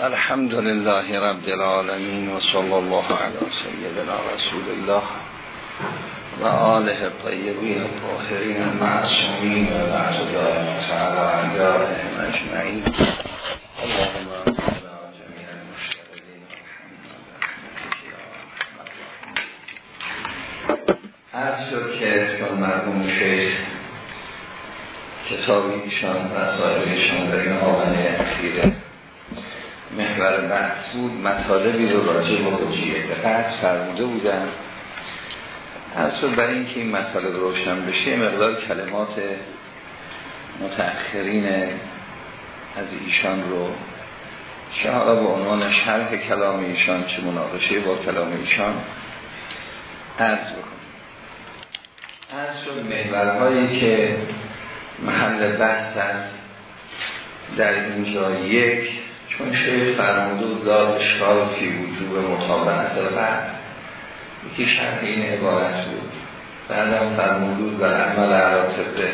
الحمد لله رب العالمين وصلى الله على سيدنا رسول الله و آله الطیبین الطاهرین المعصومین و دائم تعالی علیهم اجمعین اللهم شد که چون مرحوم شیخ کتابی ایشان و سایرشان در این آمنه اخیره بحث بود مطالبی رو راجع به حجیه قصد فرموده بودن از برای اینکه این مطالب روشن بشه مقدار کلمات متأخرین از ایشان رو چه حالا به عنوان شرح کلام ایشان چه مناقشه با کلام ایشان عرض بکنم. از شد محورهایی که محل بحث است در اینجا یک چون شیخ فرموده داد اشکال فی وجوب مطابقت بعد یکی شرح این عبارت بود. بعدم فرمودود و عمل عراتبه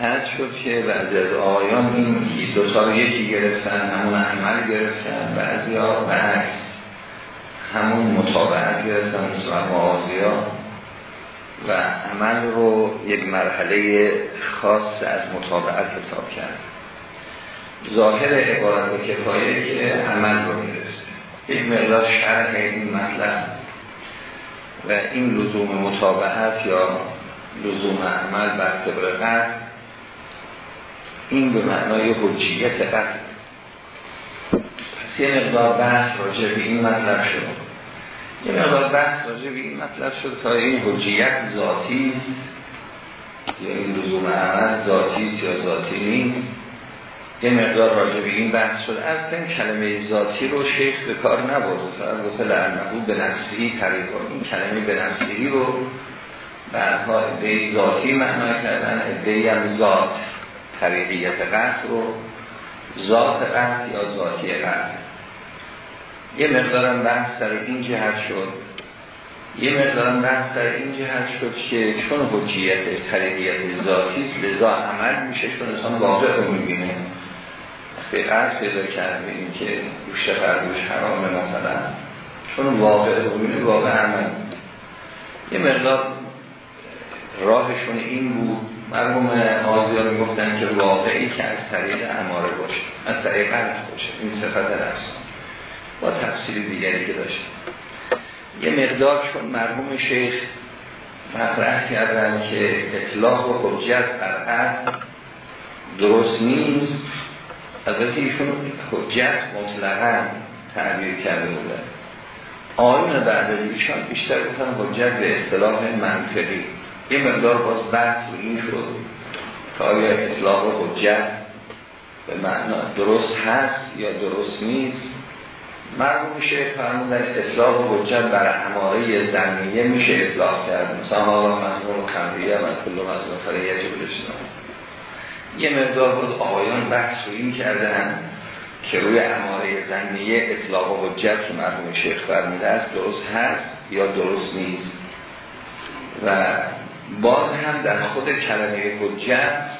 هست شد که بعد از آیان این دو تا یکی گرفتن همون عمل گرفتن بعضی ها عکس همون مطابقت گرفتن مثل معاضی و عمل رو یک مرحله خاص از مطابقت حساب کرد. ظاهر عبارت کفایه که عمل رو گرفته یک مقدار شرح این مطلب. و این لزوم مطابقت یا لزوم عمل بر طبق این به معنای حجیت قطع پس یه مقدار بحث راجع به این مطلب شد. یه مقدار بحث راجع به این مطلب شد تا این حجیت ذاتی یا این لزوم عمل ذاتی یا ذاتی نیست. یه مقدار راجع به این بحث شد. این کلمه ذاتی رو شیخ به کار نبرده فقط گفته لعنهو به نفسی طریق این کلمه به نفسی رو بعدها ادهی ذاتی معنا کردن. ادهی هم ذات طریقیت قصد رو. ذات قصد یا ذاتی قصد یه مقدارم بحث در این جهت شد. یه مقدارم بحث در این جهت شد که چون حجیت طریقیت ذاتی لذا عمل میشه چون انسان واقع رو می‌بینه. به قرد پیدا کرد به این که گوشت خرگوش حرامه مثلا چون واقع رو واقع عمل. یه مقدار راهشون این بود. مرموم آزیا گفتن که واقعی که از طریق اماره باشه از طریق قرد باشه. این صفت نفس با تفسیر دیگری که داشت. یه مقدار چون مرحوم شیخ مطرح کردن که اطلاق و حجت بر درست نیست البته ایشون حجت مطلقا تعبیر کرده بودن آیون بعد ایشان بیشتر گفتن حجت به اصطلاح منطقی. یه مقدار باز بحث و این شد که آیا اطلاق و حجت به معنا درست هست یا درست نیست. مرموم شیخ فرمودن اطلاق و حجت بر اماره زمینیه میشه اطلاق کرد. مثلا آقا مضمون خمریه و کل مضمون فریت بلشنان یه مقدار باز آقایان بحث رو این کردن که روی اماره زنیه اطلاق حجت که مرحوم شیخ فرمیده است درست هست یا درست نیست؟ و باز هم در خود کلمه حجت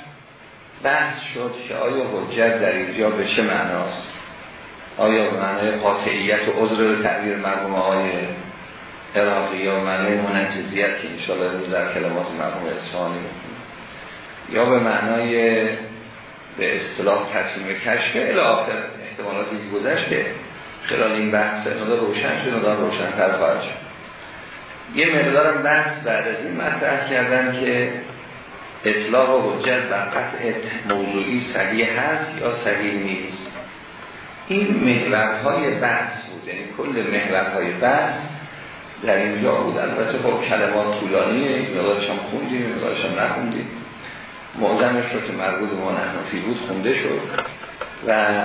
بحث شد که آیا حجت در اینجا به چه معناست؟ آیا معنای قاطعیت و عذر رو تعبیر مرحوم آقای عراقی یا معنای منجزیت که انشاءالله در کلمات مرحوم اصفهانی یا به معنای به اصطلاح تصمیم کشف الاخر احتمالاتی گذشته خلال این بحث مدار روشن شد مدار روشن تر خواهد شد. یه مقدارم بحث بعد از این مطرح کردن که اطلاق و حجت و قطع موضوعی صحیح هست یا صحیح نیست. این محورهای بحث بود یعنی کل محورهای بحث در اینجا بود. البته خب کلمات طولانیه مقدارش هم خوندیم مقدارش هم نخوندیم. معظمش رو که مربوط ما نحنفی بود خونده شد و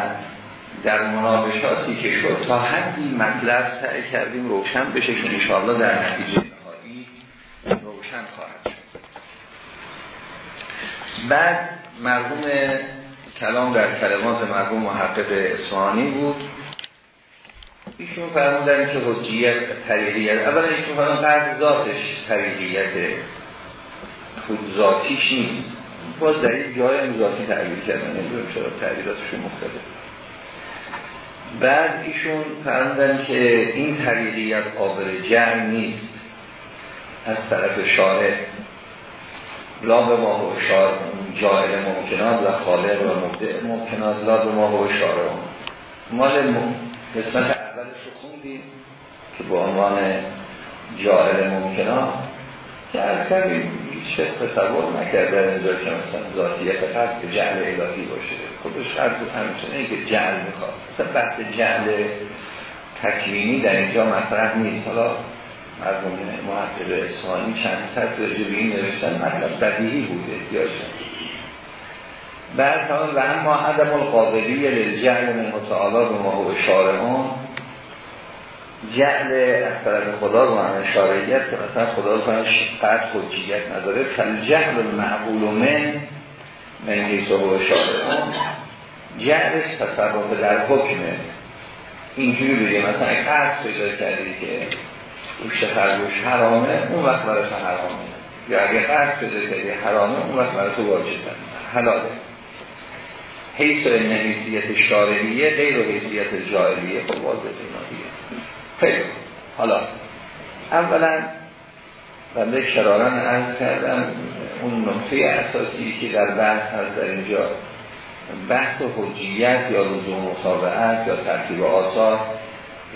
در مناقشاتی که شد تا حدی مطلب سعی کردیم روشن بشه که انشاءالله در نتیجه نهایی روشن خواهد شد. بعد مرحوم کلام در کلمات مرحوم محقق اصفهانی بود. ایشون فرمودن که حجیت طریقیت اولا ایشون فرمودن قرد ذاتش طریقیت خود ذاتیش نیست. باز در این جای هم ذاتی تعبیر کردن. نمی‌دونم چرا تعبیراتشون مختلف بعد ایشون فرمودن که این طریقیت قابل جمع نیست. از طرف شارع لا به ما و جائل ممکنات و خالق و مبدع ممکنات. لا به ما و شارع مال قسمت اولش رو خوندیم که به عنوان جائل ممکنات که کمی هیچ تصور نکرده اینجا که مثلا ذاتیت قصد جعل الهی باشه. خودش قصد همچنه که جعل می‌خواد. مثلا بحث جعل تکوینی در اینجا مطرح نیست. حالا مرموم محقق اسمانی چند سطر راجع به این نوشتن مطلب بدیهی بوده احتیاج بعد و اما عدم القابلی للجعل من متعالا به ما هو شارعون جعل از طرف خدا رو معنی شارعیت که مثلا خدا رو قد خودجیت نداره. فل جهل المعقول من من حیث هو شارعون جعلش تصرف در حکمه اینجوری بگه مثلا قد پیدا کردی که گوشت خرگوش حرامه اون وقت برای حرامه. یا اگه قرد پیدا کردی حرامه اون وقت برای تو واجبه حلاله. حیث و حیثیت شارعیه غیر و حیثیت جاهلیه. خب واضح خیلی. حالا. اولا بنده شرارن عرض کردم. اون نقطه اساسی که در بحث هست در اینجا بحث حجیت یا رجوع مطابعت یا ترتیب آثار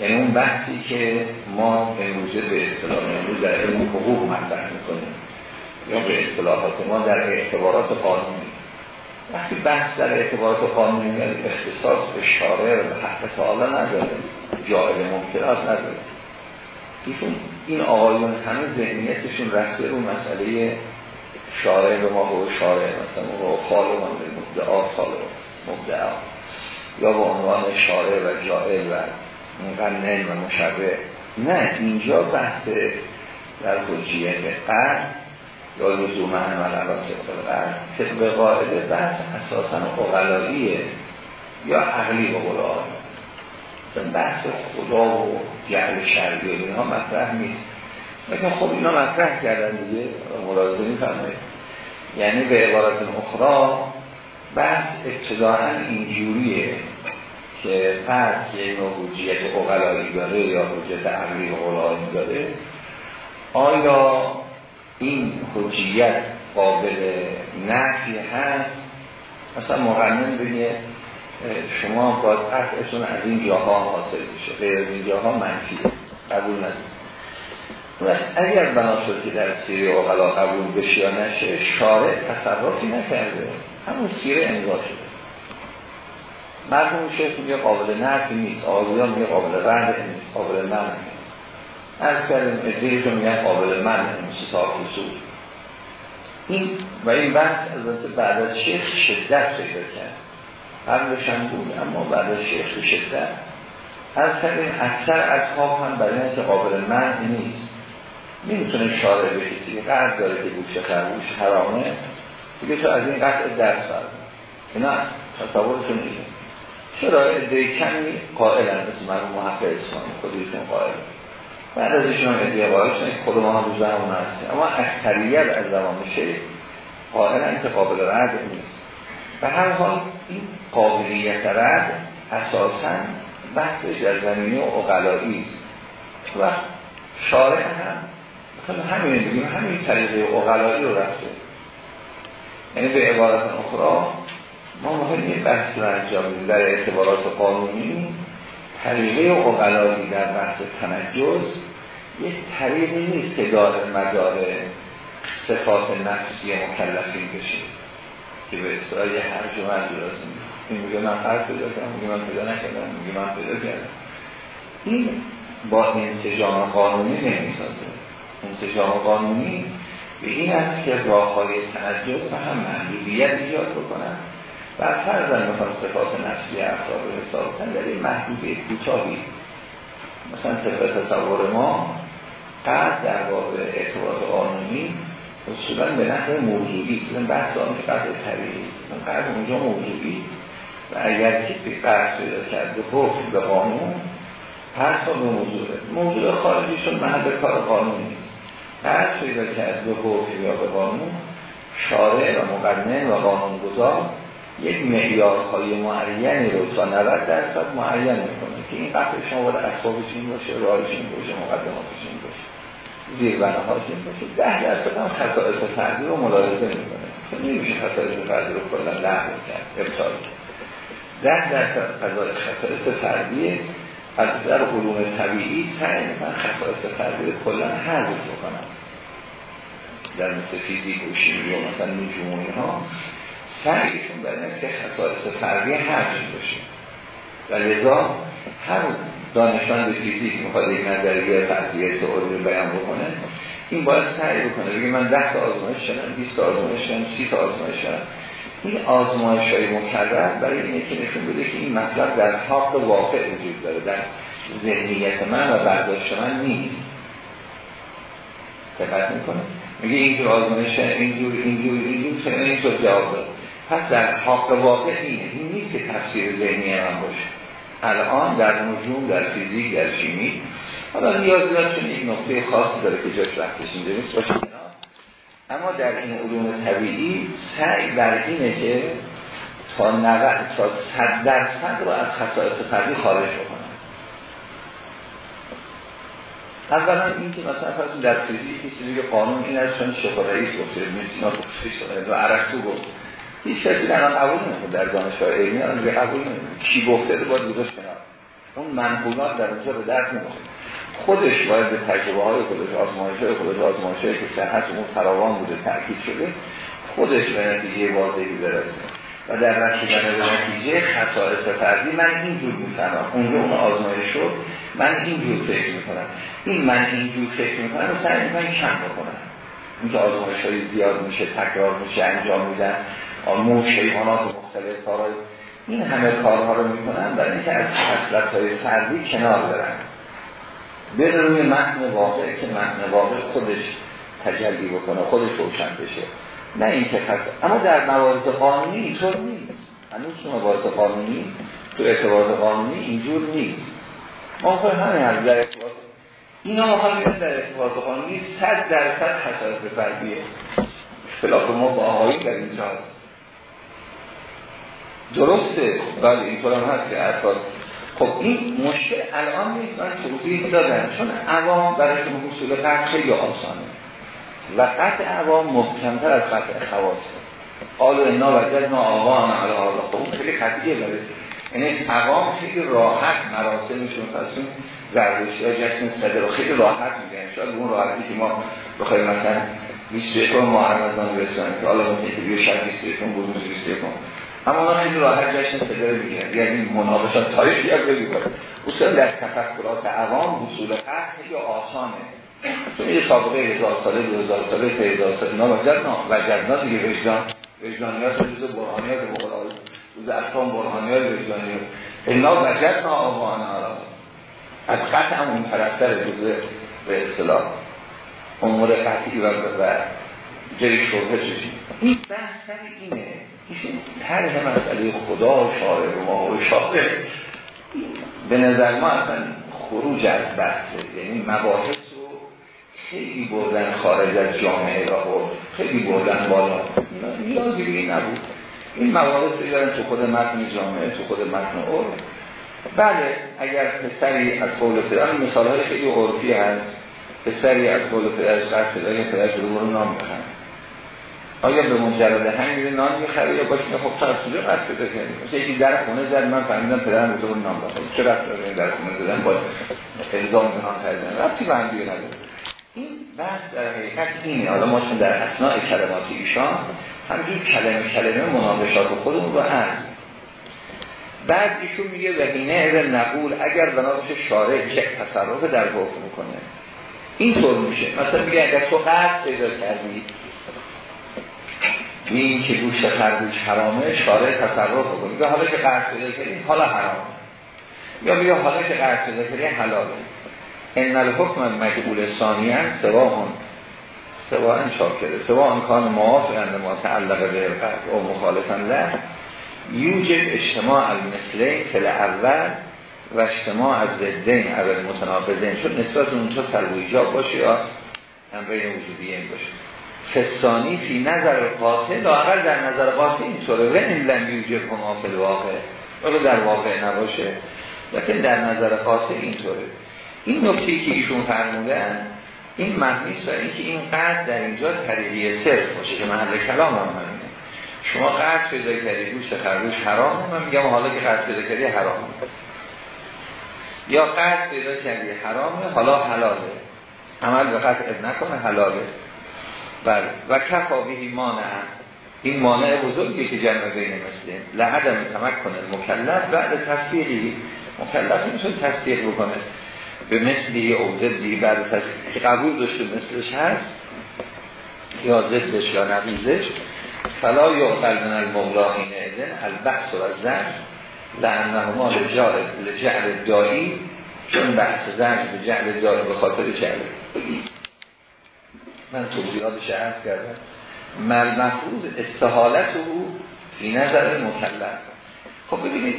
یعنی اون بحثی که ما امروزه به اصطلاح امروز در علم حقوق مطرح می‌کنیم یا به اصطلاحات ما در اعتبارات قانونی. وقتی بحث در اعتبارات قانونی یعنی اختصاص به شارع و حق تعالی نداره جائل ممکنات نداره. ایشون این آقایون همه ذهنیتشون رفته رو مسئله شارع به ما و شارع مثلا رو خالق مبدعا خالق مبدعا. یا به عنوان شارع و جائل و مقنن و مشبه نه اینجا بحث در حجیه قرد یا لزوم عمل علا طبق قرد طبق قاعده بحث اساسا اقلاییه یا عقلی به قول مثلا بحث خدا و جعل شرعی و اینها مطرح نیست. لیکن خب اینا مطرح کردن دیگه. ملاحظه میفرمایید. یعنی به عبارت اخرى بحث ابتداعا اینجوریه که فرد که نوع حجیت اقلایی داره یا حجیت عقلی اقلایی داره آیا این حجیت قابل نفی هست. مثلا مقنن بگه شما باید قطعتون از این جاها حاصل میشه غیر این جاها منفی قبول ندید اگر بنا شد که در سیره اقلا قبول بشه یا نشه شارع تصرفی نکرده. همون سیره انگاه شده. مرحوم شیخ میگه قابل نفی نیست آقایان میگه قابل رد نیست قابل من نیست از کردیم ادهیشون میگن قابل من صاحب خصوص این و این بحث از بعد از شیخ شدت پیدا کرد. هم بود اما بعد از شیخ شدت. از کردیم اکثر اصحاب هم برای اینکه قابل من نیست. نمی‌تونه شارع بشید که قرد داره که گوش خرگوش حرامه. دیگه تو از این قطع درس فرد. اینا تصورشون نیست چرا ادهی کمی قائلن؟ مثل مرموم محقق اسلامی خودیشون قائل بعد از ایشون هم ادهی قائلشون خود ما هم همون هستیم اما اکثریت از زمان شیخ قائلن که قابل رد نیست. و هر حال این قابلیت رد اساسا بحثش در زمینه اقلایی است. و شارع هم مثلا همین بگیم همین طریقه اقلایی رو رفته. یعنی به عبارت اخرى ما مهم این بحث رو انجام در اعتبارات قانونی طریقه اقلایی در بحث تنجز یک طریقی نیست که دار مدار صفات نفسی مکلفین بشه. که به اصطلاح یه هر جمعه درازیم این میگه من فرق پیدا کردم میگه من پیدا نکردم میگه من پیدا کردم. این با انسجام قانونی نمی‌سازه. انسجام قانونی به این است که راه های تنجز و هم محدودیت ایجاد بکنن. و فرضاً می‌خواد صفات نفسی افراد رو حساب کنن در این محدودیت کوتاهی مثلا طبق تصور ما قد در باب اعتبارات قانونی اصولا به نحو موضوعی مثلا بحث آن که قد طبیعی قد اونجا موضوعی و اگر کسی قد پیدا کرد به حکم به قانون هر به موضوعه موضوع خارجیشون محل کار قانونی نیست قد پیدا کرد به حکم یا به قانون شارع و مقنن و قانون گذار یک معیارهای معینی رو تا 90 درصد معین می‌کنه که این قطع شما باید اسبابش این باشه راهش این باشه مقدماتش این باشه زیر بناهاش این باشه. ده درصد هم خصائص فردی رو ملاحظه می‌کنه. که نمیشه خصائص فردی رو کلا لغو کرد ابطال کرد ده درصد خصائص فردی از در علوم طبیعی سعی می‌کنن خصائص فردی رو کلا حذف بکنن در مثل فیزیک و شیمی و مثلا نجوم ها سعیشون برای که خصائص فردی حذف باشه. و لذا هر دانشمند فیزیک می‌خواد یک نظریه فرضیه تئوری بیان بکنه این باید سعی بکنه. بگه من 10 تا آزمایش شدم 20 تا آزمایش شدم 30 تا آزمایش شدم این آزمایش های مکرر برای اینه که نشون بده که این مطلب در حق واقع وجود داره در ذهنیت من و برداشت من نیست. دقت می‌کنه میگه اینجور آزمایش اینجور اینجور اینجور اینجور جواب داد. پس در حق واقع اینه این نیست که تفسیر ذهنی من باشه. الان در نجوم در فیزیک در شیمی. حالا نیاز دارم چون یک نقطه خاصی داره که جاش وقتش اینجا نیست باشه. اما در این علوم طبیعی سعی بر اینه که تا 90 تا 100 درصد رو از خصائص فردی خارج بکنن اولا این که مثلا فرض در فیزیک کسی که قانون این از چون رئیس گفته میسینا گفته و عرستو گفت. هیچ کسی در قبول نمی‌کنه. در دانشگاه علمی الان به قبول نمی‌کنه. کی گفته رو باید گذاشت کنار. اون منقولات در اونجا به درد نمی‌خوره. خودش باید به تجربه های خودش آزمایش های خودش آزمایش که صحت اون فراوان بوده تاکید شده خودش به نتیجه واضحی برسه. و در رسیدن به نتیجه خصائص فردی من اینجور می‌فهمم. اونجا اون آزمایش شد من اینجور فکر می‌کنم. این من اینجور فکر می‌کنم و سعی می‌کنم کم بکنم. اینکه آزمایش های زیاد میشه تکرار میشه انجام میدن آموش حیوانات مختلف کارهای این همه کارها رو می‌کنن برای اینکه از حسلت های فردی کنار برن. به روی متن واقع که متن واقع خودش تجلی بکنه خودش روشن بشه. نه این که اما در موارد قانونی اینطور نیست. هنوز تو موارد قانونی تو اعتبار قانونی اینجور نیست. ما خواهی همه هر در ارتباط اینا ما خواهی در ارتباط قانونی صد درصد حساس فردیه. اختلاف ما با آقایی در اینجا درسته بله اینطور هم هست که افراد خب این مشکل الان نیست من توضیح دادم. چون عوام برای حصول قطع خیلی آسانه. و قطع عوام محکمتر از قطع خواست قالو انا وجدنا آقا علی حالا خب خیلی قطعیه برای یعنی عوام خیلی راحت مراسمشون پسون زردشی ها جشن صدر خیلی راحت میگن. شاید اون راحتی که ما بخوایم مثلا 21 ماه رمضان برسونیم که حالا مثلا که بیو شب 21 بود 21 اما اونا خیلی راحت جشن صدر میگن یعنی مناقشات تاریخی هم بگیرن اصلا در تفکرات عوام حصول قطع خیلی آسانه. چون یه سابقه هزار ساله دو هزار ساله سه هزار ساله. اینا وجدنا وجدنا دیگه وجدان. وجدانیات روز برهانیات مقرار روز اصلا برهانیات وجدانیات. اینا وجدنا آوان از قطع هم اون طرفتر جزء به اصطلاح. امور قطعی و جری شبه چشید این بحث اینه. ایشون طرح مسئله خدا شاعر و ما و شاعر. به نظر ما اصلا خروج از بحثه. یعنی مباحث رو خیلی بردن خارج از جامعه را برد خیلی بردن بالا. نیازی به نبود. این مباحث رو تو خود متن جامعه تو خود متن اور بله اگر پسری از قول پدر مثال های خیلی عرفی هست. پسری از قول پدرش قرد پدر پدر برو نام بخند آیا به مجرد همین نان می‌خره یا باشه؟ خب تا از کجا قصد پیدا کنیم مثل یکی در خونه زد من فهمیدم پدرم به نام بخواد چه رفت داره در خونه زدن؟ با الزام به نام خریدن. رفتی به هم دیگه این بحث در حقیقت اینه. حالا ما چون در اسناع کلمات ایشان همجور کلمه کلمه مناقشات خودمون رو هست. بعد ایشون میگه و اینه از نقول اگر بنا باشه شارع چه تصرف در حکم می‌کنه. این طور میشه. مثلا میگه اگر تو قرد پیدا کردی این که گوشت خرگوش حرامه شارع تصرف بکنه. میگه حالا که قرض پیدا کردی حالا حرام یا میگه حالا که قرض پیدا کردی حلاله. ان الحکم مجبول ثانیان سواهون سوا چاپ کرده سوا امکان موافقند ما تعلق به القرض و مخالفا له. یوجب اجتماع المثلین فل اول و اجتماع از ضدین اول متناقضین. شد نسبت اون تو سلب ایجاب باشه یا امرین وجودیین باشه. فسانی فی نظر قاطع لاغر در نظر قاطع اینطوره و این لم یوجب هما فی الواقع. ولی در واقع نباشه. لیکن در نظر قاطع اینطوره این نکته که ایشون فرمودن این مبنی است اینکه این قرض در اینجا طریقی صرف باشه که محل کلام هم همینه. شما قرض پیدا کردی گوشت خرگوش حرام من میگم حالا که قرض پیدا کردی حرام یا قرض پیدا کردی حرامه حالا حلاله. عمل به قطع نکنه حلاله. بله و کفا بهی مانع. این مانع بزرگی که جمع بین مثل لعدم تمکن مکلف بعد تصدیقی. مکلف می‌تونه تصدیق بکنه. به مثلی او زدی بعد تصدیق. که قبول داشته مثلش هست. یا زدش یا نقیزش. فلا یعقل من المولا این ازن البحث و زن لعنهما لجعل دایی چون بحث زن به جعل دایی به خاطر جعل من توضیحاتش عرض کردم. مل مفروض استحالت او فی نظر مکلف. خب ببینید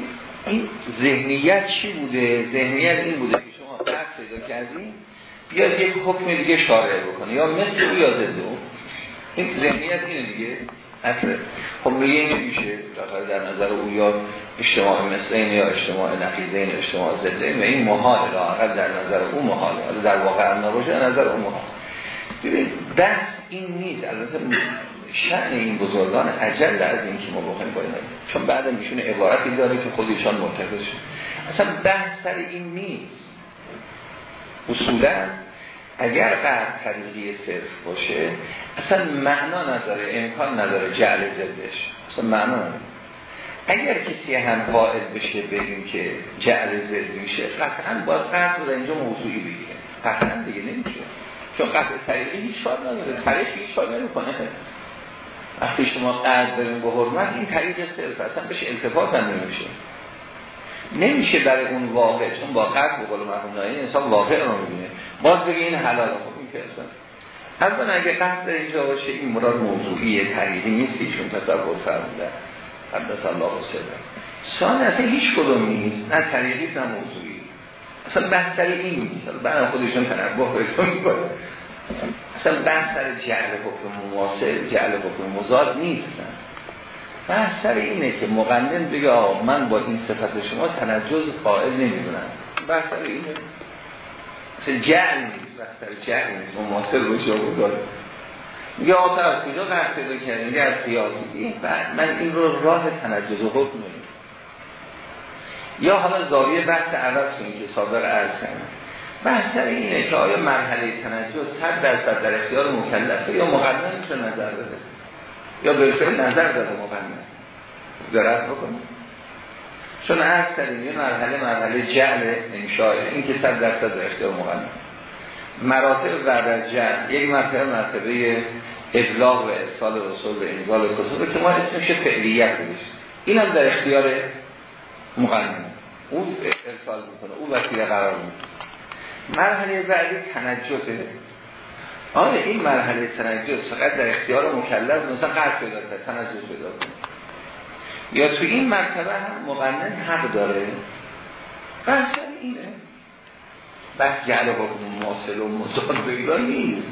این ذهنیت چی بوده؟ ذهنیت این بوده که شما فرق پیدا کردیم بیاد یک حکم دیگه شارع بکنه. یا مثل او یا ضد او. این ذهنیت اینه دیگه. اصل. خب میگه این میشه. در نظر او یا اجتماع مثل این یا اجتماع نقیزین اجتماع ضد و این محال لاقل در نظر او محاله در واقع نباشه در نظر او محال. بحث این نیست. البته شأن این بزرگان عجل از این که ما بخوایم باید چون بعد میشون عبارتی داره که خودشان مرتبط شد. اصلا بحث سر این نیست. اصولا اگر قرد طریقی صرف باشه اصلا معنا نداره امکان نداره جعل زدش اصلا معنا نداره. اگر کسی هم قائد بشه بگیم که جعل زد میشه قطعا باز قرد رو اینجا موضوعی بگیره. قطعا دیگه نمیشه. چون قطع طریقی هیچ کار نداره. طریق هیچ کار نمی‌کنه وقتی شما قرض بریم به حرمت این طریق صرف اصلا بهش التفات هم نمیشه. نمیشه برای اون واقع چون با قرض به قول مرحوم نایی انسان واقع رو می‌بینه. باز بگه این حلال خب این که اصلا اولا اگه در اینجا باشه این مراد موضوعی طریقی نیست چون تصور فرمونده قدس الله و سلم سان اصلا هیچ کدوم نیست. نه طریقی نه موضوعی. اصلا بحث این نیست بعد خودشون تنبه بهتون اصلا بحث سر جعل حکم مواسر جعل حکم مزاد نیستن بحث سر اینه که مقنن بگه آقا من با این صفت شما تنجز قائل نمی‌دونم. بحث سر اینه. اصلا جعل نیست. بحث سر جعل نیست. رو جا بگاه میگه آقا از کجا بحث پیدا کردیم از قیاسی من این رو راه تنجز حکم نمید یا حالا زاویه بحث عوض کنید که سابق عرض کردم بحث اینه که آیا مرحله تنجز صد درصد در اختیار مکلفه یا مقدم می‌تونه نظر بده یا به نظر داده مقدم؟ درست بکنه چون از کردیم یه مرحله مرحله جعل انشاء این که صد درصد در اختیار مقدم. مراتب بعد از جعل یک مرتبه مرتبه ابلاغ و ارسال رسول به انگال کتب که ما اسمش فعلیت بودیم این هم در اختیار مقدم. اون ارسال می‌کنه. اون وسیله قرار می‌کنه مرحله بعدی تنجزه. آره این مرحله تنجز فقط در اختیار مکلف مثلا قرد پیدا کرد کنه یا تو این مرتبه هم مقنن حق داره. بحث اینه. بحث جعل حکم مواصل و مزار بگیرا نیست.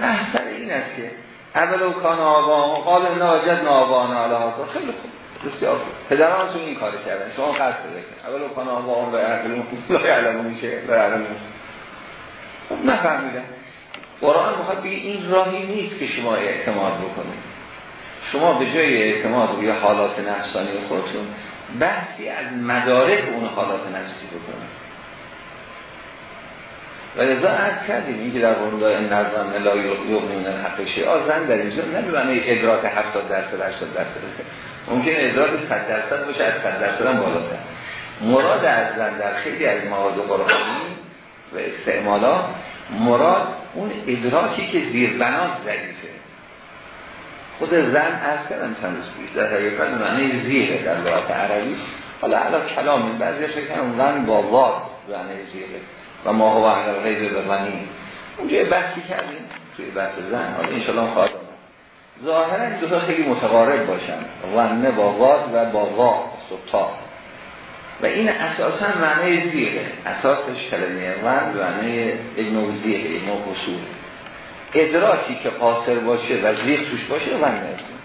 بحث این است که اول و کان آبان قال ناجد نابان علا خیلی خوب. بسیار پدرانتون این کار کردن. شما قصد بکنید اول کنا با اون به عقلون لا یعلمون میشه لا یعلمون خب نفهمیدن قرآن بخواد بگه این راهی نیست که شما اعتماد بکنید. شما به جای اعتماد روی حالات نفسانی خودتون بحثی از مدارک اون حالات نفسی بکنید. و لذا عرض کردیم این که در قرآن این نظران لا یقنون حق شیعه زن در اینجا نمیبنه ادراک 70 درصد 80 درصد. ممکن ادراک 100 درصد باشه از 100 درصد هم بالاتر. مراد از زن در خیلی از مواد قرآنی و استعمالا مراد اون ادراکی که زیر بنات ضعیفه. خود زن از کردم چند روز پیش در حقیقت معنی زیره در لغت عربی. حالا علا کلام بعضی شکر زن با واد معنی زیره. و ما هو اهل غیب به غنی. اونجا بحثی کردیم توی بحث زن. حالا انشالله خواهد ظاهرا این دو خیلی متقارب باشن. ونه با غاد و با غا و این اساسا معنی زیره. اساسش کلمه ون معنی یک نوع زیره نوع حصول ادراکی که قاصر باشه و زیر توش باشه ون نرسید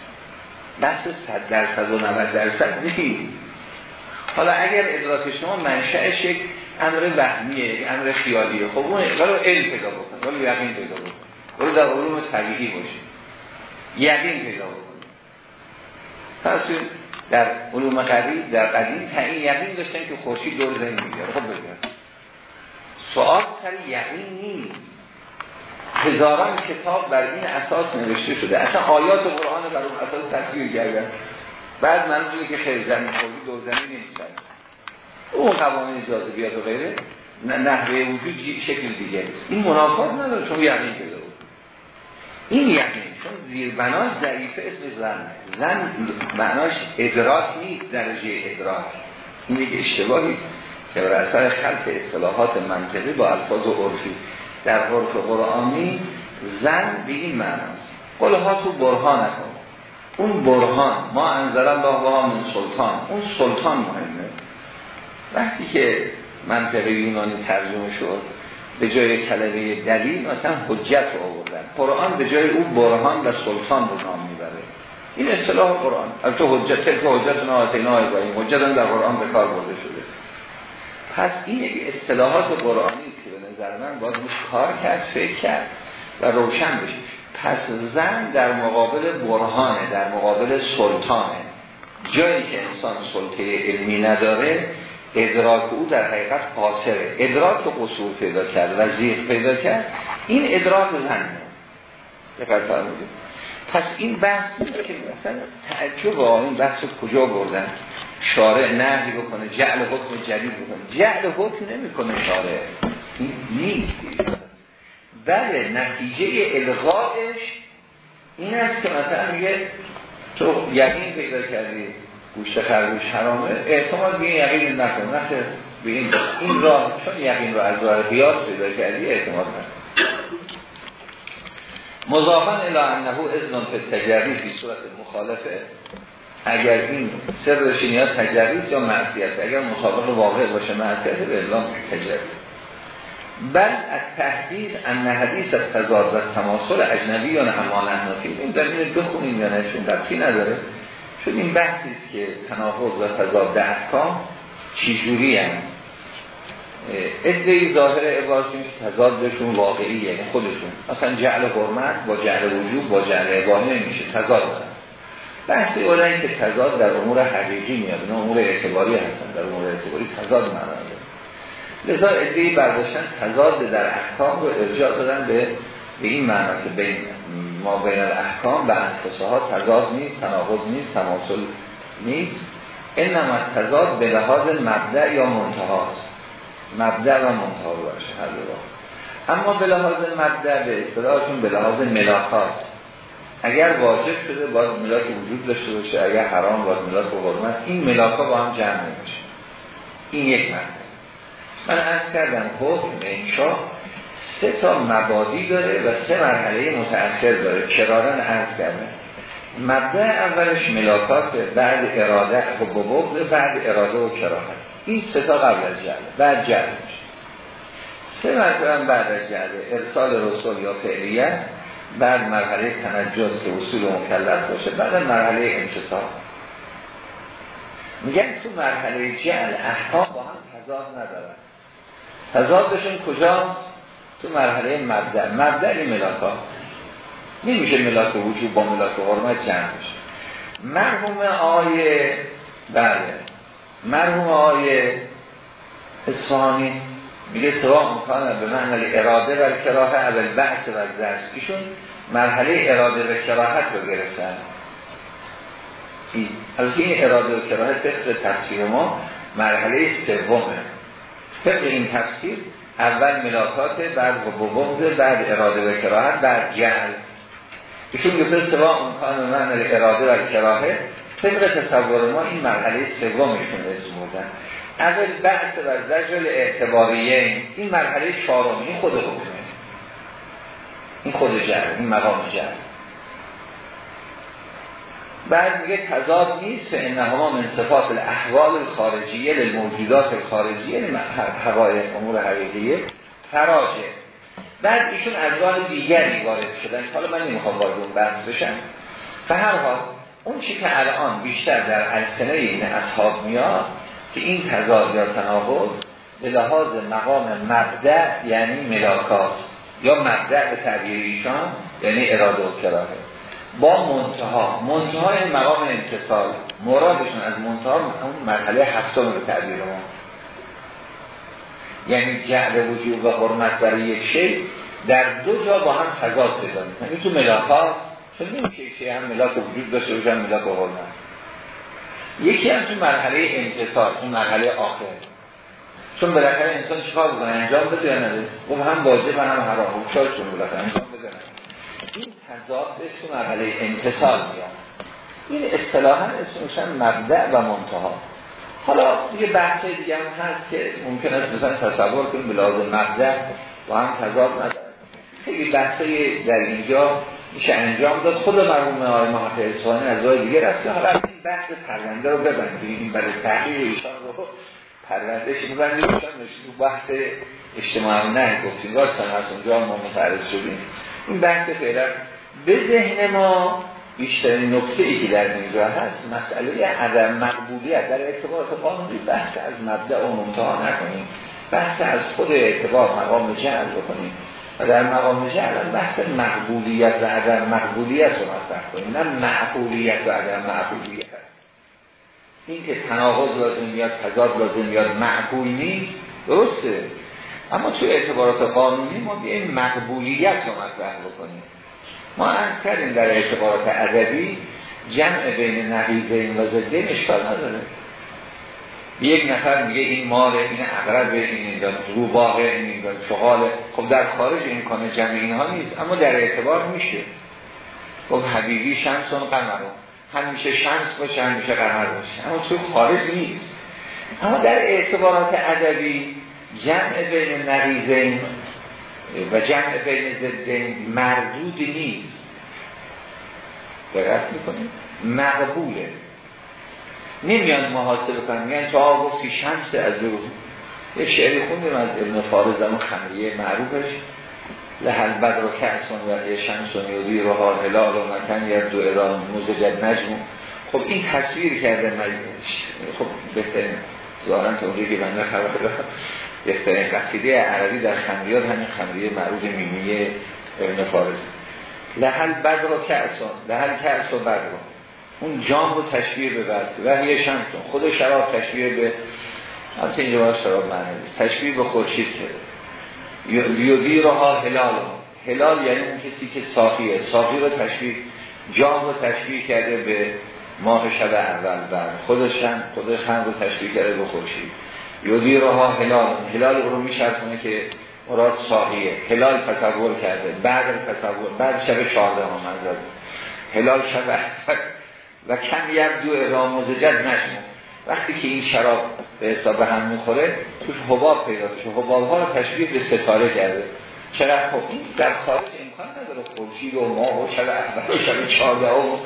بحث صد درصد و 90 درصد نیست. حالا اگر ادراک شما منشأش یک امر وهمیه امر خیالیه. خب اون ولی علم پیدا بکن ولی یقین پیدا بکن ولی در علوم طبیعی باشه. یقین پیدا بکن پس در علوم قدیم در قدیم تعیین یقین داشتن که خورشید دور زمین می‌گیره. خب بگم سوال سر یقین نیست. هزاران کتاب بر این اساس نوشته شده. اصلا آیات قرآن بر اون اساس تصویر کردن. بعد منظوری که خیلی زمین خوری دور زمین نمیشن اون قوانین جاذبیات و غیره نحوه وجود شکل دیگه است این منافات نداره چون یقین پیدا بود این یقین چون زیربناش ضعیفه اسم زن. زن معناش ادراک نیست درجه ادراک. این یک اشتباهی که بر اثر خلط اصطلاحات منطقی با الفاظ و عرفی در عرف قرآنی زن به این معناست قلها تو برهان نکن اون برهان ما انظر الله با من سلطان. اون سلطان مهمه وقتی که منطقه یونانی ترجمه شد به جای کلمه دلیل مثلا حجت رو آوردن. قرآن به جای اون برهان و سلطان رو نام می‌بره. این اصطلاح قرآن. البته حجت تلک حجت ناتینا ابراهیم حجت در قرآن به کار برده شده. پس این یک اصطلاحات قرآنی که به نظر من باید کار کرد فکر کرد و روشن بشه. پس زن در مقابل برهانه در مقابل سلطانه. جایی که انسان سلطه علمی نداره ادراک او در حقیقت قاصره. ادراک و قصور پیدا کرد و زیغ پیدا کرد. این ادراک دقیق فرمودید. پس این بحث که مثلا تعجب این بحث کجا بردن؟ شارع نهی بکنه جعل حکم جدید بکنه. جعل حکم نمی‌کنه شارع. این نیست. بله نتیجه الغایش این است که مثلا میگه تو یقین پیدا کردی. گوشت خرگوش حرامه احتمال به این یقین نکن. نخیر به این این راه چون یقین رو از راه قیاس پیدا کردی اعتماد نکن. مضافن الى انه اذن فی تجربی فی صورت مخالفه اگر این سرش نیاز تجربی یا معصیت؟ اگر مطابق واقع باشه معصیت به اعلام تجربی بل از تحدید ان حدیث از تضاد و تماثل اجنبی یا اما نحنفی این در این بخونیم یا نه چون نداره. چون این بحثی است که تناقض و تضاد احکام چجوری هم ادهی ظاهر عبارتیم که تضادشون واقعی یعنی خودشون. مثلا جعل حرمت با جعل وجود با جعل عباره نمیشه. تضاد دارن بحثی اولایی که تضاد در امور حقیقی میاد نه امور اعتباری هستن. در امور اعتباری تضاد معنا لذا ادهی برداشتن تضاد در احکام رو ارجاع دادن به به این معنا که بین ما بین الاحکام به انفسه ها تضاد نیست تناقض نیست تماثل نیست. انما تضاد به لحاظ مبدع یا منتهاست. مبدع و منتها باشه هر دو اما به لحاظ مبدع به اصطلاحشون به لحاظ ملاقات. اگر واجب شده باید ملاک وجود داشته باشه اگر حرام باید ملاک و حرمت. این ملاکا با هم جمع نمیشه. این یک مبدع من از کردم حکم انشا سه تا مبادی داره و سه مرحله متأثر داره. کرارن عرض کردم. مبدع اولش ملاکات بعد اراده. و بغض بعد اراده و کراهت این سه تا قبل از جعله بعد میشه. سه مرحله بعد از جعله ارسال رسول یا فعلیت. بعد مرحله تنجز که اصول مکلف باشه. بعد مرحله انتصاب. میگن تو مرحله جعل احکام با هم تضاد ندارن. تضادشون کجاست؟ تو مرحله مبدع. مبدع ملاکا نمیشه ملاک وجود با ملاک حرمت جمع بشه. مرحوم آیه بله. مرحوم آیه اصفهانی میگه سوا مکانه به معنی اراده و کراهه اول بحث و درس ایشون مرحله اراده و کراهت رو گرفتن. البته این اراده و کراهت طبق تفسیر ما مرحله سومه. طبق این تفسیر اول ملاکات بعد بغض بعد اراده و کراهت بعد جهل. ایشون گفته سوا امکان معنی اراده و کراهه. طبق تصور ما این مرحله سومشون اسم بودن اول بحث و زجل اعتباریه این مرحله چهارم این خود حکمه این خود جهل این مقام جهل. بعد میگه تضاد نیست انهما من صفات الاحوال خارجیه للموجودات خارجیه حقایق امور حقیقیه فراجه بعد ایشون از راه دیگری وارد شدن. حالا من نمی‌خوام وارد اون بحث بشم. به حال اون چی که الان بیشتر در السنه این اصحاب میاد که این تضاد یا تناقض به لحاظ مقام مبدع یعنی ملاکات یا مبدع به تعبیر ایشان یعنی اراده و کراهه با منتها منتهای مقام انتصال مرادشون از منتها اون مرحله هفتم به تعبیر ما. یعنی جعل وجود و حرمت برای یک شی در دو جا با هم تضاد پیدا یعنی تو چون نمیشه شی هم ملاک وجود داشته باشه هم ملاک و حرمت. یکی هم تو مرحله انتصال اون مرحله آخر. چون بالاخره انسان چیکار بکنه انجام بده یا نده؟ اون هم واجب هم حرام. اون چون بالاخره انجام این تضاد تو مرحله انتصال میاد این اصطلاحا اسمشن مبدع و منتها حالا یه بحث دیگه هم هست که ممکن است مثلا تصور کنیم به مبدع با هم تضاد نداره خیلی بحثی در اینجا میشه انجام داد. خود مرحوم آقای محمد اصفهانی از جای دیگه رفته. حالا این بحث پرونده رو ببندیم. برای تحقیق ایشان رو پرونده شما ببندیم ایشان بحث اجتماع نه. گفتیم راستن از اونجا ما متعرض شدیم. این بحث فعلا به ذهن ما بیشترین نکته ای که در اینجا هست مسئله عدم مقبولیت. در اعتبار قانونی بحث از مبدع و منتها نکنیم. بحث از خود اعتبار مقام جعل بکنیم. و در مقام جعل بحث مقبولیت و عدم مقبولیت رو مطرح کنیم. نه معقولیت و عدم معقولیت. این که تناقض لازم میاد تضاد لازم میاد معقول نیست درسته. اما تو اعتبارات قانونی ما بیایم مقبولیت رو مطرح بکنیم. ما از کردیم در اعتبارات ادبی جمع بین نقیزین و زدین اشکال نداره. یک نفر میگه این مال این اقرب این روباغه این شغال خب در خارج امکان جمع اینها نیست اما در اعتبار میشه. خب حبیبی شمس و قمر. همیشه شمس باشه همیشه قمر باشه. اما تو خارج نیست. اما در اعتبارات ادبی جمع بین نقیزین و جمع بین زدین مردود نیست. دقت می‌کنیم؟ مقبوله. نمیان محاسبه کنن. میگن تو آقا گفتی شمس از رو یه شعری خوندیم از ابن فارز اون خمریه معروفش. لحل بدر و کعسون و یه شمس و نیوزی رو ها هلال و مکن یا دو اران موزجد نجمون خب این تصویر کرده مجموعش. خب بهترین. ظاهرا تا اونجایی که بنده خبر بهترین قصیده عربی در خمریات همین خمریه معروف میمیه ابن فارز لحل بدر و کعسون لحل کعس و بدر اون جام رو تشبیه به بعد و یه شمتون. خود شراب تشبیه به البته اینجا باید شراب معنی نیست. تشبیه به خورشید کرده یودی رو ها هلال. هلال یعنی اون کسی که صافیه. صافی رو تشبیه جام رو تشبیه کرده به ماه شب اول. بعد خودش هم خودش هم رو تشبیه کرده به خورشید. یودی رو ها هلال. هلال رو میشرفونه که مراد صاحیه هلال تصور کرده. بعد تصور بعد شب 14 هم هلال شب و کم دو ارام مزجد نشمه وقتی که این شراب به حساب هم می‌خوره توش حباب پیدا بشه حباب ها رو تشبیه به ستاره کرده. چرا؟ خب این در خارج امکان نداره خورشید و ماه و شب اول و شب چهارده و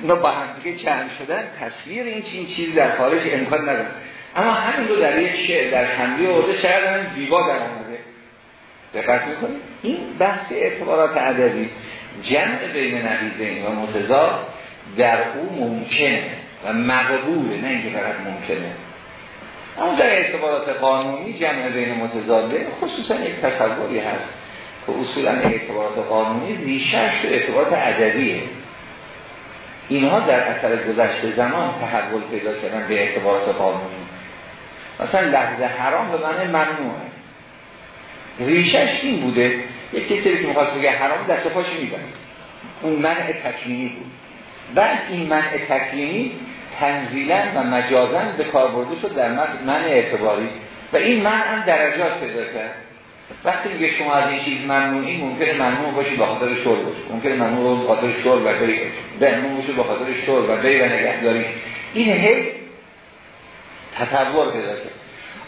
اونا با هم دیگه جمع شدن تصویر این چین چیزی در خارج امکان نداره. اما همین رو در یک شعر در خندی آورده شاید هم زیبا در آمده دقت می‌کنید این بحث اعتبارات ادبی. جمع بین نقیزین و متضاد در او ممکنه و مقبوله نه اینکه فقط ممکنه. اما در اعتبارات قانونی جمع بین متضاده خصوصا یک تصوری هست که اصولا اعتبارات قانونی ریشش تو اعتبارات ادبیه. اینها در اثر گذشته زمان تحول پیدا کردن به اعتبارات قانونی. مثلا لحظه حرام به معنی ممنوعه ریشش این بوده یک کسی که می‌خواست بگه حرام دست پاش میبند اون منع تکمینی بود. بعد این منع تکلیمی تنزیلا و مجازن به کار برده شد در منع اعتباری. و این منع هم درجات پیدا کرد. وقتی میگه شما از این چیز ممنوعی ممکنه ممنوع باشی به خاطر شور باشه ممکنه ممنوع به خاطر شور و بری ممنوع باشه به خاطر شور و بری و نگهداری. این هی تطور پیدا کرد.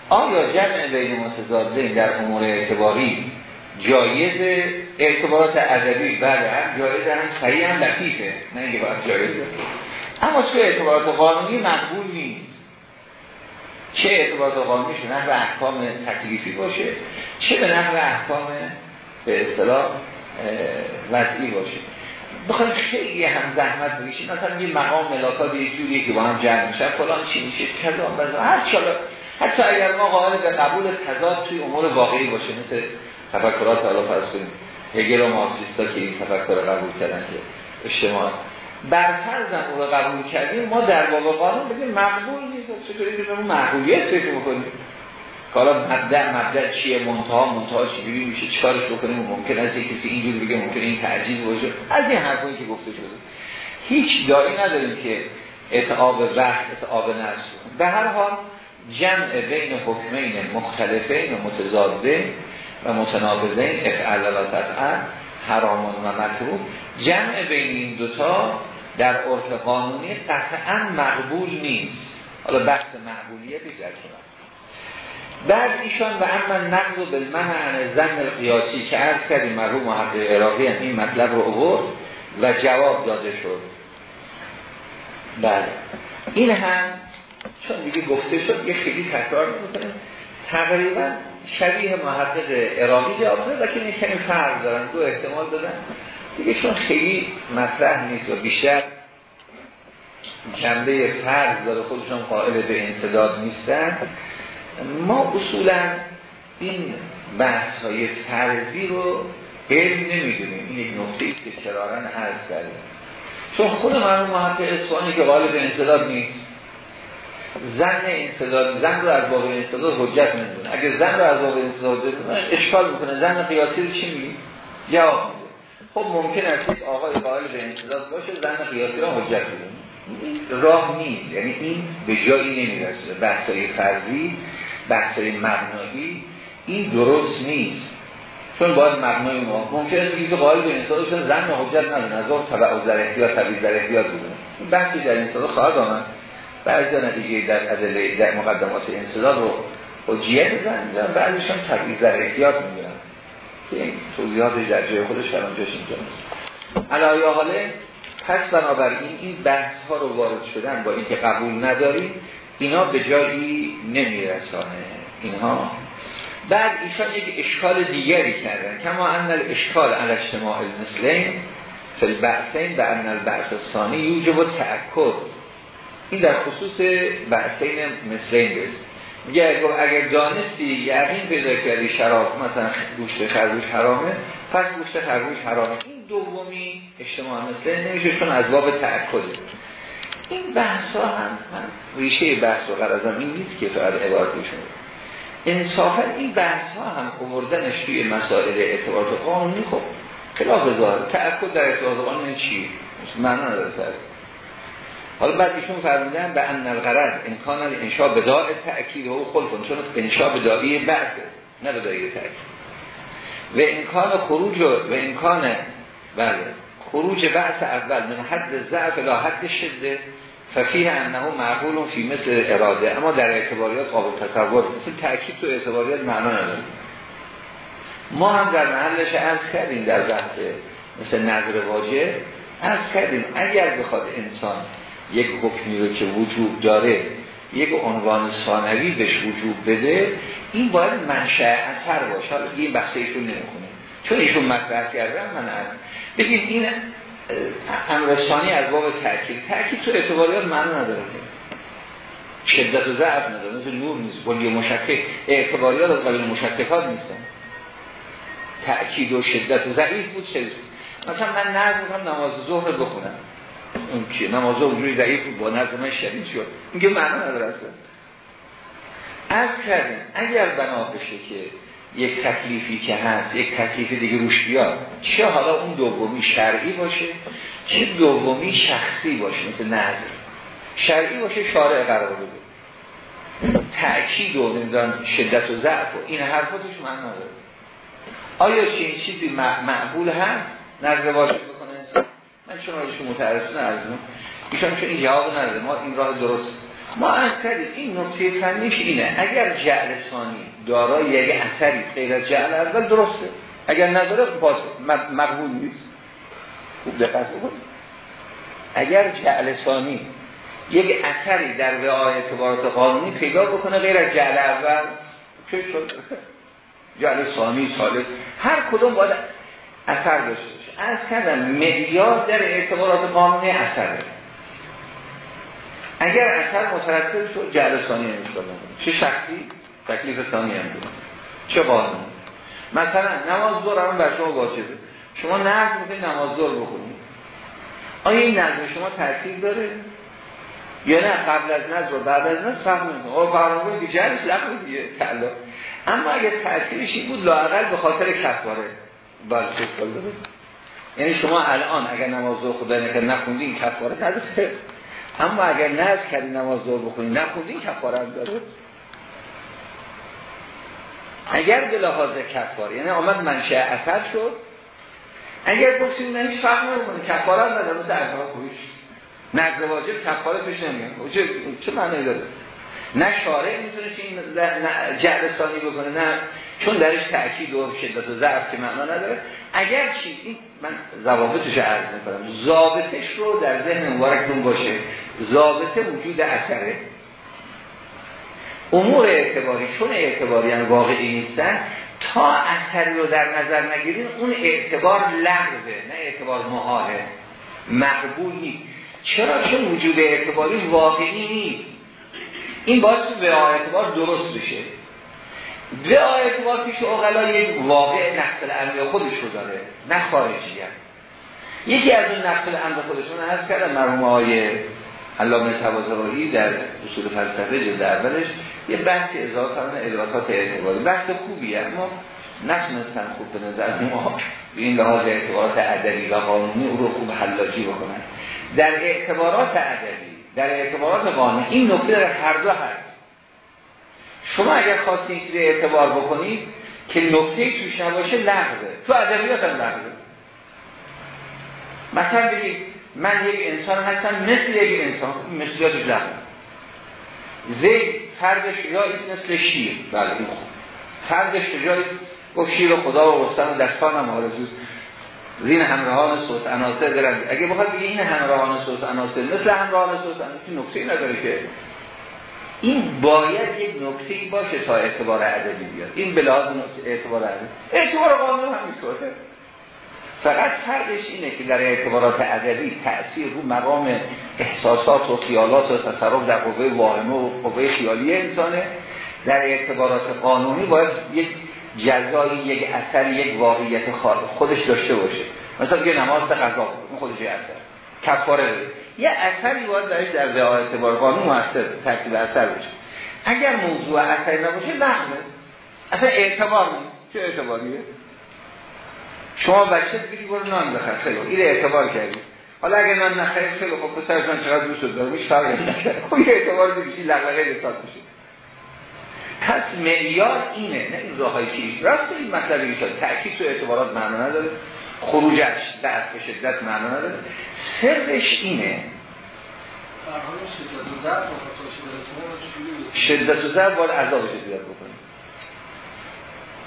آیا جمع بین متضادین در امور اعتباری جایز اعتبارات ادبی؟ بله هم جایز هم صحیح هم لطیفه. نه اینکه باید جایزه اما چه اعتبارات قانونی مقبول نیست. چه اعتبارات قانونی نحو احکام تکلیفی باشه چه به نحو احکام به اصطلاح وضعی باشه. بخوایم خیلی هم زحمت بکشیم مثلا یه مقام ملاکات یه جوریه که با هم جمع میشه فلان چی میشه؟ کلام بزن هر چالا حتی اگر ما قائل به قبول تضاد توی امور واقعی باشه مثل تفکرات حالا فرض کنیم هگل و مارکسیستا که این تفکر قبول کردن که اجتماع برفرض اون رو قبول کردیم ما در باب قانون بگیم مقبول نیست. چطوری که اون معقولیت فکر می‌کنیم. حالا مبدع مبدع چیه؟ منتها منتها چجوری میشه چیکارش بکنیم؟ ممکن است کسی اینجوری بگه ممکن این تعجیز باشه. از این حرفایی که گفته شده. هیچ دایی نداریم که اتعاب بحث اتعاب نفس. به هر حال جمع بین حکمین مختلفین و متضاده و متناقضین افعل و تفعل حرام و مکروه جمع بین این دوتا در عرف قانونی قطعا مقبول نیست. حالا بحث مقبولیتش در کنار بعد ایشان و اما نقض و بالمنع زن القیاسی که عرض کردیم مرحوم محقق عراقی هم این مطلب رو آورد و جواب داده شد. بله. این هم چون دیگه گفته شد یه خیلی تکرار می‌کنه. تقریبا شبیه محقق عراقی جواب داده لیکن این کمی فرق دارن دو احتمال دادن. دیگه چون خیلی مطرح نیست و بیشتر جنبه فرض داره خودشون قائل به انصداد نیستن. ما اصولا این بحث های فرضی رو علم نمی‌دونیم. این یک نقطه است که چرارن عرض کردیم چون خود مرموم محقق اصفانی که قائل به انصداد نیست زن انصداد زن رو از باب انصداد حجت نمی‌دونه اگر زن رو از باب انصداد اشکال می‌کنه. زن قیاسی رو چی؟ جواب میده. خب ممکن است یک آقای قائل به انصداد باشه زن قیاسی رو حجت بدونه راه نیست. یعنی این به جایی نمی‌رسه. بحثای فرضی بحثای مبنایی این درست نیست. چون باید مبنای ما ممکن است که قائل به انصدادشون زن حجت از اون تبع و ذر احتیاط تبعیض در احتیاط بدونه این بحثی در انصداد خواهد آمد. بعضی نتیجه در ادله در مقدمات انصداد رو حجیت می‌زنن بعضیشون تبعیض در احتیاط می‌گیرن. که این توضیحات در جای خودش کلام جاش اینجا نیست. علایه حاله پس بنابراین این بحث ها رو وارد شدن با اینکه قبول نداریم اینا به جایی نمیرسانه. اینها. بعد ایشان یک اشکال دیگری کردن. کما ان الاشکال علی اجتماع المثلین فی البعثین و ان البعث الثانی یوجب تأکد این در خصوص بحثین مثلین است. اگر دانستی یقین پیدا کردی شراب مثلا گوشت خرگوش حرامه پس گوشت خرگوش حرامه. این دومی اجتماع مثلین نمیشه چون از باب تأکده. این بحث ها هم ریشه بحث و غرضم این نیست که فقط عبارت بشونه انصافا این بحث ها هم اموردنش توی مسائل اعتبارات قانونی خب خلاف ظاهر. تأکد در اعتبارات قانونی چی؟ معنا نداره حالا بعد ایشون فرمودن به ان الغرض امکان انشاء بداع تأکید و خلفون چون انشاء بداعی بعد نه بداعی تأکید. و امکان خروج و امکان بله خروج بعث اول من حد ضعف لا حد شده ففیه انه معقول فی مثل اراده. اما در اعتباریات قابل تصور. مثل تأکید تو اعتباریات معنا نداره. ما هم در محلش عرض کردیم در بحث مثل نظر واجه. عرض کردیم اگر بخواد انسان یک حکمی رو که وجود داره یک عنوان ثانوی بهش وجود بده این باید منشأ اثر باشه. حالا این بحث ایشون نمی‌کنه. چون ایشون مطرح کردن من از بگیم این امر ثانی از باب تاکید تاکید تو اعتباریات معنی نداره. شدت و ضعف نداره. مثل نور نیست. ولی مشکک اعتباریات از قبیل مشککات نیستن. تاکید و شدت و ضعیف بود چه مثلا من نظر می‌کنم نماز ظهر بخونم. اون که نماز اونجوری ضعیف بود. با نظر من شدید شد. که معنی نداره از کردیم اگر بنا بشه که یک تکلیفی که هست یک تکلیف دیگه روش بیاد. چه حالا اون دومی شرعی باشه چه دومی شخصی باشه مثل نظر شرعی باشه شارع قرار بده. تأکید و نمیدان شدت و ضعف و این حرفاتش من نداره. آیا چه این چیزی معقول هست؟ نظر باشه بکنه من چون راجش متعرض نرزم ایشان چون این جواب نداره ما این راه درست ما کردیم این نکته فنیش اینه. اگر جعل ثانی دارای یک اثری غیر از جعل اول درسته. اگر نداره باز مقبول نیست. خوب دقت بکنید. اگر جعل ثانی یک اثری در رعایت اعتبارات قانونی پیدا بکنه غیر از جعل اول چه شد؟ جعل ثانی سالس هر کدوم باید اثر داشته باشه. از کردم معیار در اعتبارات قانونی اثره. اگر اثر مترتب شد جعل ثانی چه شخصی؟ تکلیف ثانی هم چه قانون؟ مثلا نماز ظهر الان بر شما واجبه. شما نظر می‌کنید نماز ظهر بخونید. آیا این نظر شما تاثیر داره؟ یا نه قبل از نظر و بعد از نظر فهم نمی‌کنه آقا فرمانگاه دیگه جرش لفظ دیگه تعالی اما اگر تأثیرش این بود لاقل به خاطر کفاره. بله داره یعنی شما الان اگر نماز ظهر خدا نکرد نخوندین کفاره نداره اما اگر نظر کردی نماز ظهر بخونید نخوندین کفاره هم داره اگر به لحاظ کفاره یعنی آمد منشه اثر شد. اگر گفتیم نه هیچ فرق نمی‌کنه کفاره هم نداره مثل ارزها کویش نقض واجب کفاره پیش نمیاد. خب چه چه معنی داره؟ نه شارع می‌تونه که این جعل ثانی بکنه نه چون درش تأکید و شدت و ضعف که معنا نداره. اگر چی من ضوابطش عرض می‌کنم. ضابطش رو در ذهن مبارکتون باشه. ضابطه وجود اثره. امور اعتباری چون اعتباری هم واقعی نیستن تا اثری رو در نظر نگیرین اون اعتبار لغوه نه اعتبار محاله مقبول چرا؟ چون وجود اعتباری واقعی نیست. این باید به اعتبار درست بشه. به اعتبار پیش اغلا یک واقع نقصل امر خودش رو داره نه خارجی هم. یکی از اون نقصل امر خودشون هست کردن مرحوم های علامه توازرایی در اصول فلسفه جلد اولش. یه بحثی اضافه کردن ادراکات اعتباری. بحث خوبیه اما نتونستن خوب به نظر ما به این لحاظ اعتبارات ادبی و قانونی او رو خوب حلاجی بکنن. در اعتبارات ادبی در اعتبارات قانونی این نکته در هر دو هست شما اگر خواستید چیزی اعتبار بکنید که نکته توش نباشه لغوه. تو ادبیات هم لغوه. مثلا بگید من یک انسان هستم مثل یک انسان. مثلیاتش لغوه. زید فردش یا مثل شیر. بله این خوب. فردش جای گفت شیر خدا و رستم و دستان هم زین همراهان سوس عناصر دارن اگه بخواد بگه این همراهان سوس عناصر مثل همراهان سوس نکته نداره که. این باید یک نکته باشه تا اعتبار عددی بیاد. این به لحاظ اعتبار عددی اعتبار قانون همینطوره. فقط فرقش اینه که در اعتبارات عددی تأثیر رو مقام احساسات و خیالات و تصرف در قوه واهمه و قوه خیالی انسانه. در اعتبارات قانونی باید یک جزایی یک اثر یک واقعیت خودش داشته باشه. مثلا یه نماز قضا خودش اثر. کفاره. بده یه اثری باید درش در اعتبار قانون مؤثر ترتیب اثر بشه اگر موضوع اثری نباشه لغمه اصلا اعتبار نیست. چه اعتباریه؟ شما بچه بگی برو نان بخر. خیلی این اعتبار کردی. حالا اگر نان نخرید خیلی خب پسرش من چقدر دوست دارم. میش فرق نکرد خب یه اعتبار دیگه لغوه حساب میشه. پس معیار اینه. نه این راههای چیز راست این مطلبی شد. تاکید تو اعتبارات معنا نداره. خروجش در به شدت معنا نداره. سرش اینه. شدت و ضرب باید عذاب شدت بکنه.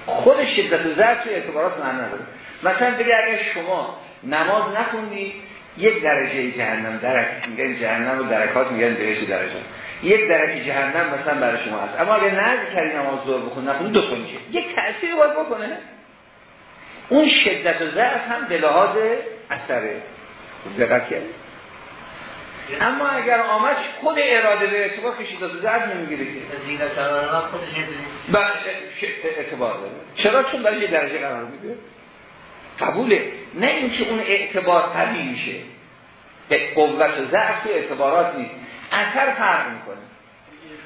خود شدت و ضرب توی اعتبارات معنا نداره. مثلا بگه اگر شما نماز نخوندی یک درجه جهنم درک میگن جهنم و درکات میگن بهش درجه. یک درجه جهنم مثلا برای شما هست. اما اگر نه کردی نماز ظهر بخون نخون دو میشه یک تأثیر باید بکنه. اون شدت و ضعف هم به لحاظ اثره دقت کرد. اما اگر آمد خود اراده به اعتبار که شدت و ضعف نمی‌گیره که. اعتبار داره. چرا؟ چون برای یه درجه قرار میده. قبوله. نه اینکه اون اعتبار قوی میشه. قوت و ضعف اعتبارات نیست. اثر فرق می‌کنه.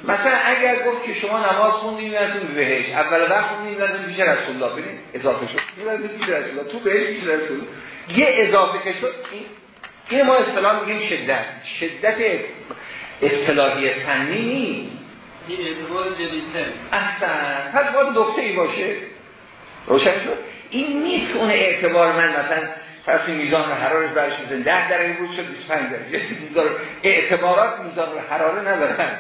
مثلا اگر گفت که شما نماز خوندین میرسون بهش اول وقت خوندین میرسون پیش رسول الله ببین اضافه شد. میرسون پیش رسول الله تو بهش پیش رسول یه اضافه که شد این این ما اصطلاح میگیم شدت. شدت اصطلاحی فنی نیست این اعتبار جدیدتر. احسن. پس باید نقطه ای باشه. روشن شد؟ این نیست اون اعتبار من مثلا پس میزان حرارش برش میزن ده درجه بود شد 25 درجه. اعتبارات میزان حراره ندارن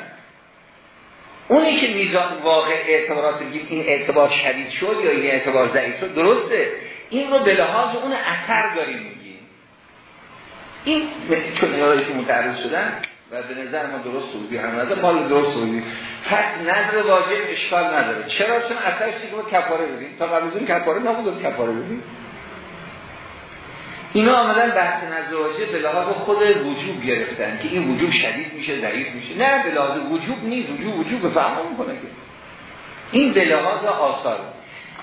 اونی که میزان واقع اعتبارات بگیم این اعتبار شدید شد یا این اعتبار ضعیف شد؟ درسته. این رو به لحاظ اون اثر داریم میگیم. این چون که متعرض شدن و به نظر ما درست توضیح هم نداره مال درست توضیح پس نظر واجب اشکال نداره. چرا؟ چون اثرش دیگه کفاره بدیم. تا قبل از اون کفاره نبود کفاره بدیم. اینا آمدن بحث نزاجه به لحاظ خود وجوب گرفتن که این وجوب شدید میشه ضعیف میشه. نه به لحاظ وجوب نیست. وجوب وجوب بفهم می‌کنه که. این به لحاظ آثار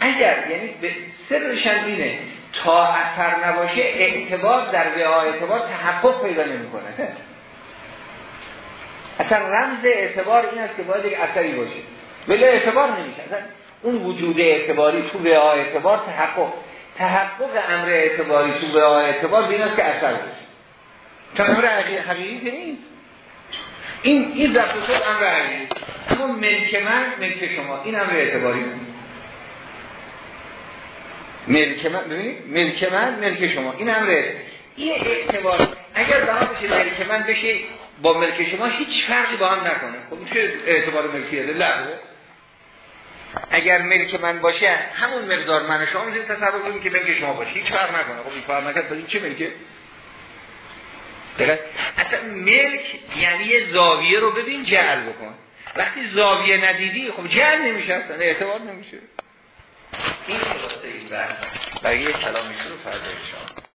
اگر یعنی به سرش اینه تا اثر نباشه اعتبار در وعا اعتبار تحقق پیدا نمی‌کنه. اصلا رمز اعتبار این است که باید یک اثری باشه. ولی اعتبار نمیشه. اصلا اون وجود اعتباری تو وعا اعتبار تحقق. تحقق امر اعتباری تو وعا اعتبار بین است که اثر باشه. تا امر حقیقی نیست. این این شد امر حقیقی. اما ملک من ملک شما. این امر اعتباری ملک من ببینید؟ ملک من ملک شما. این امر این اعتبار اگر بنا بشه ملک من بشه با ملک شما هیچ فرقی با هم نکنه. خب میشه اعتبار ملکیت لحظه اگر ملک من باشه همون مقدار من شما می‌تونید تصور کنید که ملک شما باشه هیچ فرق نکنه. خب این فرق نکنه. این چه ملکه اصلا ملک یعنی یه زاویه رو ببین جعل بکن. وقتی زاویه ندیدی خب جعل نمیشه اصلا اعتبار نمیشه. این خلاصه این بحث. برای یه کلامیشون رو فرده